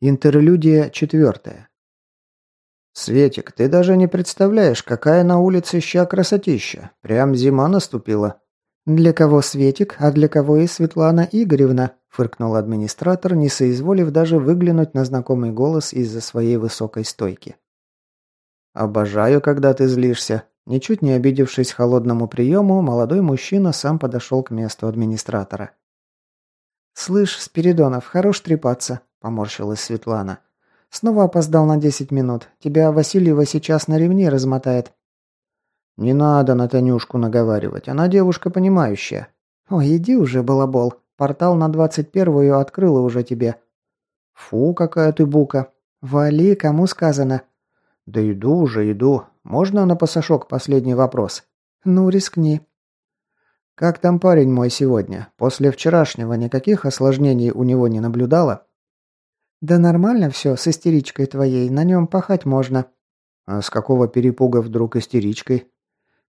Интерлюдия четвертая. «Светик, ты даже не представляешь, какая на улице ща красотища. Прям зима наступила». «Для кого Светик, а для кого и Светлана Игоревна?» – фыркнул администратор, не соизволив даже выглянуть на знакомый голос из-за своей высокой стойки. «Обожаю, когда ты злишься». Ничуть не обидевшись холодному приему, молодой мужчина сам подошел к месту администратора. «Слышь, Спиридонов, хорош трепаться», – поморщилась Светлана. «Снова опоздал на десять минут. Тебя Васильева сейчас на ремне размотает». «Не надо на Танюшку наговаривать. Она девушка понимающая». «Ой, иди уже, балабол. Портал на двадцать первую открыла уже тебе». «Фу, какая ты бука». «Вали, кому сказано». «Да иду уже, иду. Можно на пасашок последний вопрос?» «Ну, рискни». «Как там парень мой сегодня? После вчерашнего никаких осложнений у него не наблюдало?» «Да нормально все с истеричкой твоей, на нем пахать можно». «А с какого перепуга вдруг истеричкой?»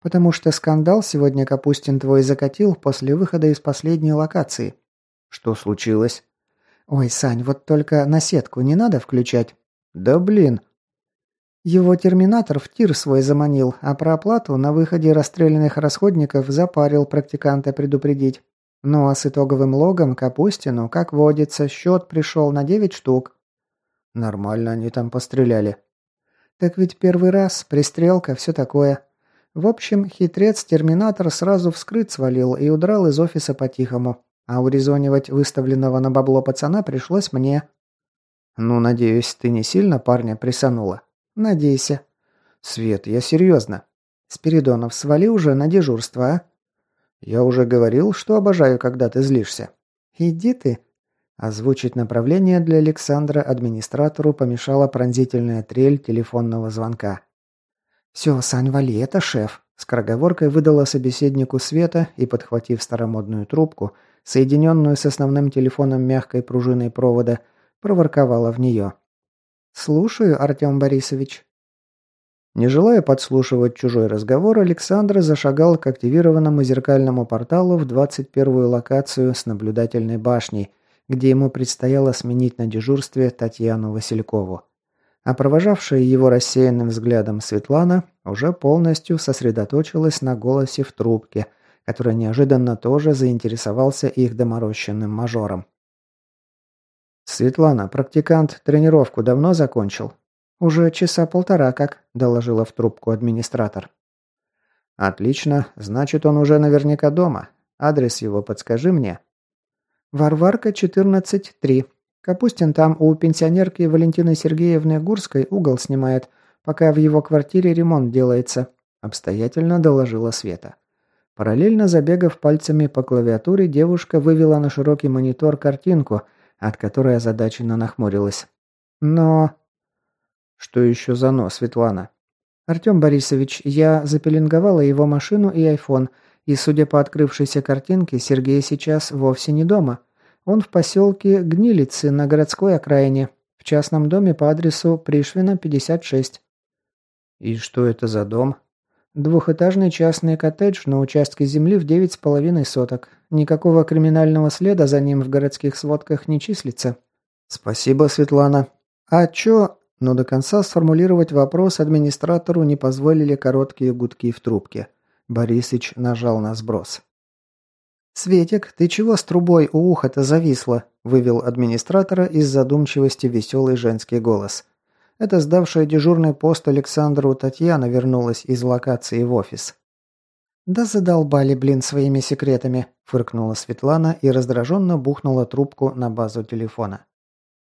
«Потому что скандал сегодня Капустин твой закатил после выхода из последней локации». «Что случилось?» «Ой, Сань, вот только на сетку не надо включать». «Да блин». Его терминатор в тир свой заманил, а про оплату на выходе расстрелянных расходников запарил практиканта предупредить. Ну а с итоговым логом Капустину, как водится, счет пришел на 9 штук. Нормально они там постреляли. Так ведь первый раз, пристрелка, все такое. В общем, хитрец-терминатор сразу вскрыть свалил и удрал из офиса по-тихому. А урезонивать выставленного на бабло пацана пришлось мне. Ну, надеюсь, ты не сильно парня присанула? Надейся. Свет, я серьезно. Спиридонов, свали уже на дежурство, а? «Я уже говорил, что обожаю, когда ты злишься». «Иди ты». Озвучить направление для Александра администратору помешала пронзительная трель телефонного звонка. «Все, Сань, вали, это шеф», – скороговоркой выдала собеседнику Света и, подхватив старомодную трубку, соединенную с основным телефоном мягкой пружиной провода, проворковала в нее. «Слушаю, Артем Борисович». Не желая подслушивать чужой разговор, Александр зашагал к активированному зеркальному порталу в 21-ю локацию с наблюдательной башней, где ему предстояло сменить на дежурстве Татьяну Василькову. А провожавшая его рассеянным взглядом Светлана уже полностью сосредоточилась на голосе в трубке, который неожиданно тоже заинтересовался их доморощенным мажором. «Светлана, практикант тренировку давно закончил?» «Уже часа полтора как», – доложила в трубку администратор. «Отлично. Значит, он уже наверняка дома. Адрес его подскажи мне». «Варварка, 14-3. Капустин там у пенсионерки Валентины Сергеевны Гурской угол снимает, пока в его квартире ремонт делается», – обстоятельно доложила Света. Параллельно забегав пальцами по клавиатуре, девушка вывела на широкий монитор картинку, от которой озадаченно нахмурилась. «Но...» Что еще за но, Светлана? Артем Борисович, я запеленговала его машину и айфон, и, судя по открывшейся картинке, Сергей сейчас вовсе не дома. Он в поселке Гнилицы на городской окраине, в частном доме по адресу Пришвина, 56. И что это за дом? Двухэтажный частный коттедж на участке земли в девять с половиной соток. Никакого криминального следа за ним в городских сводках не числится. Спасибо, Светлана. А чё... Но до конца сформулировать вопрос администратору не позволили короткие гудки в трубке. Борисыч нажал на сброс. «Светик, ты чего с трубой у уха-то зависла?» – вывел администратора из задумчивости веселый женский голос. Это сдавшая дежурный пост Александру Татьяна вернулась из локации в офис. «Да задолбали, блин, своими секретами», – фыркнула Светлана и раздраженно бухнула трубку на базу телефона.